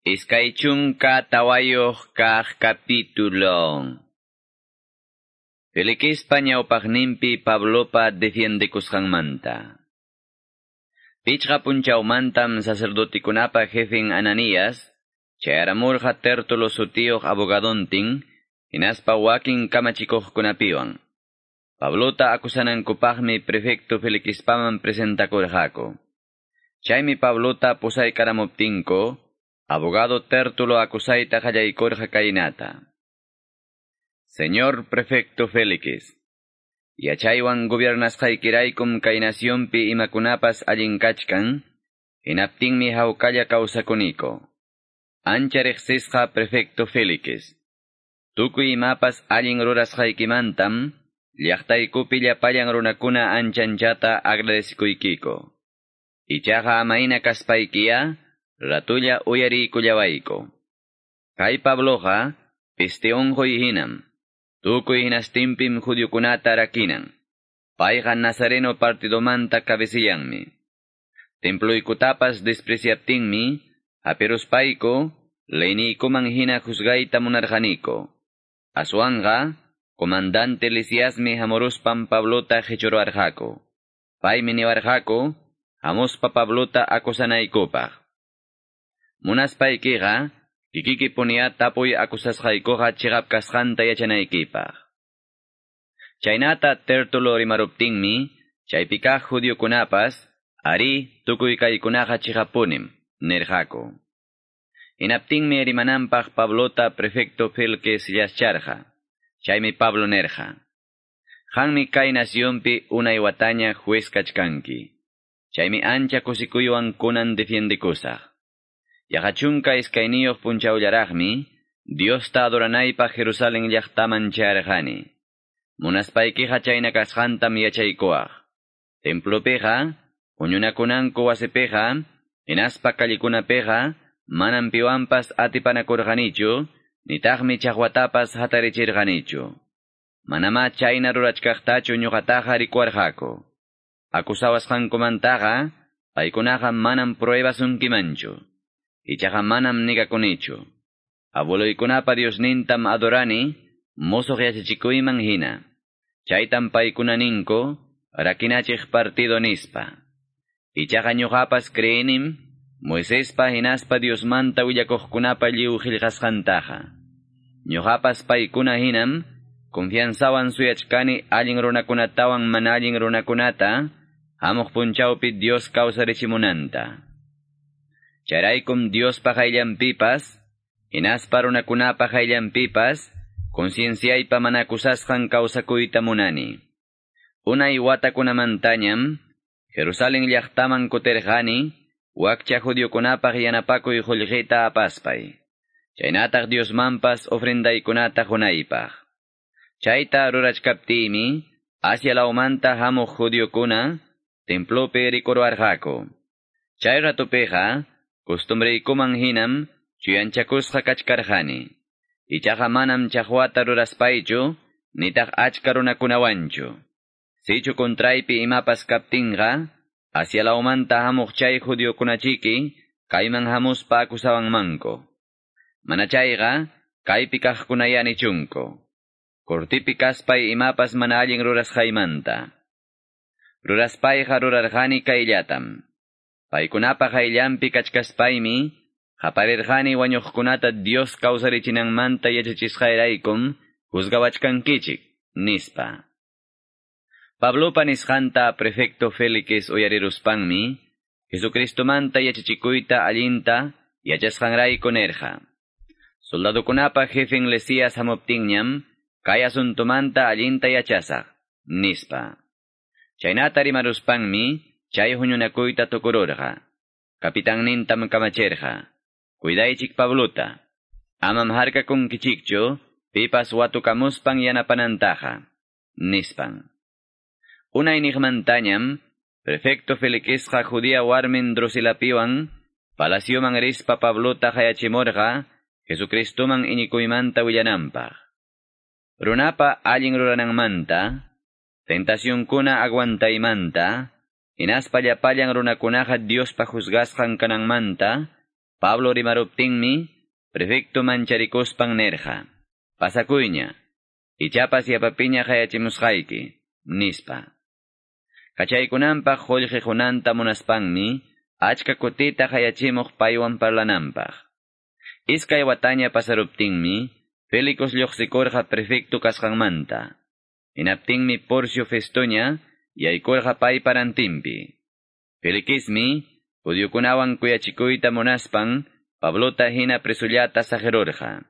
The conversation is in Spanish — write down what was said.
Iskaychunka tawayoq kaq capítulo. Feliquispa ñawpaqninpi Pablopa defiendekusqanmanta. Pichqa punchawmantam sacerdotikunapa jefin Ananías, chayaramurqa Tertulo sutiyuq abogadontin, hinaspa wakin kamachikuqkunapiwan. Pablota akusanankupaqmi prefecto Felixpaman presentakurqaku. Chaymi Pablota pusaykaramuptinko, Abogado Tértulo acusaita qallaykurqa kainata. Señor prefecto Félix, yachaywan gobernasqaykiraykum kay nacionpi imakunapas allin kachkan, hinaptinmi hawkalla kawsakuniko. Ancha riqsisqa prefecto Félix. Tukuy imapas allin rurasqaykimantam, llaqtaykupi llapallan runakuna anchanchata agradecikuykiko. Ichaqa amaina kaspaykiya, ratulla uyarikullawaiko. Kay Pabloja, pisteonjoy hinam, tukuy hinastimpim judiokunata rakinan, payqa Nazareno partidomanta cabecillanmi. Temploykutapas despreciaptinmi, aperuspayko, leynikuman hina juzgayta munarjaniko. Aswanga, comandante Lisiasmi hamoruspam Pablota hechoroarjako. Paymi niwarjako, hamuspa Pablota acusanaykupaj. Munaspaykiqa, kikiki punia tapuy akusasqaykuqa chigap kasqanta yachanaykipaq. Chaynata tertulo rimaruptinmi, chaypikaq judiokunapas, ari tukuy kaykunaqa chigapunim, nirqaku. Hinaptinmi rimananpaq Pablota prefecto Felques yascharqa, chaymi Pablo nerja. Hanmi kay nacionpi unay wataña juez kachkanki. Chaymi ancha kusikuywan kunan defiendikusaq. Yaqachunka iskayniyuq punchawllaraqmi, Diosta adoranaypa Jerusalén llaqtaman charqani. Munaspaykiqa chayna kasqantam yachaykuwaq. Templopiqa, puñunakunanku wasipiqa, hinaspa kallikunapiqa, manam piwanpas atipanakurqanichu, nitaqmi chaqwatapas hatarichirqanichu. Manama chayna rurachkaqtachu ñuqataqa rikuwarqaku. Akusawasqankumantaqa, paykunaqa manam pruebasunkimanchu. Ichaqa manam nigakunichu. Abuloykunapa Diosnintam adorani, mosoq yachachikuyman hina. Chaytam paykuna ninku, rakinachik partido nispa. Ichaqa ñuqapas creenim, Moisespa hinaspa Diosmanta willakuqkunapa lliw qillqasqantaqa. Ñuqapas paykuna hinam, confianzawan suyachkani allin runakunatawan mana allin runakunata, hamuq punchawpi Dios kawsarichimunanta. Charaykum Dios pajayllanpipas, hinaspa runakunapa hayllanpipas, concienciaypa manakusasqan kawsakuyta munani. Unay watakunamantañam, Jerusalén llaqtaman kutirqani, wakcha judiokunapaq yanapakuy qullqita apaspay. Chaynataq Diosmanpas ofrendaykunata hunaypaq. Chayta rurachkaptimi, Asia laumanta hamuq judiokuna, templopi rikuruarqaku. Chay ratupiqa, Costumbreykuman hinam, chuyanchakusqa kachkarqani. Ichaqa manam chaqwata ruraspaychu, nitaq achka runakunawanchu. Sichu kontraypi imapas kaptinqa, Asialaumanta hamuq chay judiokunachiki, kayman hamuspa akusawanmanko. Mana chayqa, kaypi kaqkunayanichunko. Kurtipi kaspay imapas mana allin rurasqaymanta. Ruraspayqa rurarqani kayllatam. Paykunapa hayllampi kachkaspaymi, qaparirqani wañuqkunata Dios kawsarichinanmanta yachachisqayraykum, juzgawachkankichik, nispa. Pablopa nisqanta prefecto Félix uyariruspanmi, Jesucristomanta yachachikuyta allinta yachasqanrayku nerja. Soldadukunapa jefen Lesías hamuptinñam, kay asuntumanta allinta yachasaq, nispa. Chaynata rimaruspanmi, chay huñunakuyta tukururqa. Kapitan nintam kamacherqa. Cuidaychik Pablota. Amam harkakunkichikchu, pipas watukamuspan yanapanantaja. Nispan. Unay nigmantañam, prefecto Felixqa judía warmin drusilapiwan, palacioman rispa Pablota hayachimorqa, Jesucristuman inikuymanta willanampaq. Runapa allin rurananmanta, tentacionkuna aguantaymanta, Inaspallapallan runakunaqa Diospa juzgasqan kananmanta, Pablo rimaruptinmi, prefecto mancharicospan nerja. Pasakuyña, ichapas yapapiña hayachimusqayki, nispa. Kachaykunanpaq qullqijunanta munaspanmi, achka kutita hayachimuq paywan parlanampaq. Iskay wataña pasaruptinmi, Felicos lluqsikurqa prefecto kasqanmanta. Hinaptinmi Porcio Festoña, yaykurqa pay parantimpi. Felicismi, judiokunawan kuyachikuyta munaspan, Pablota hina presullata sajerurqa.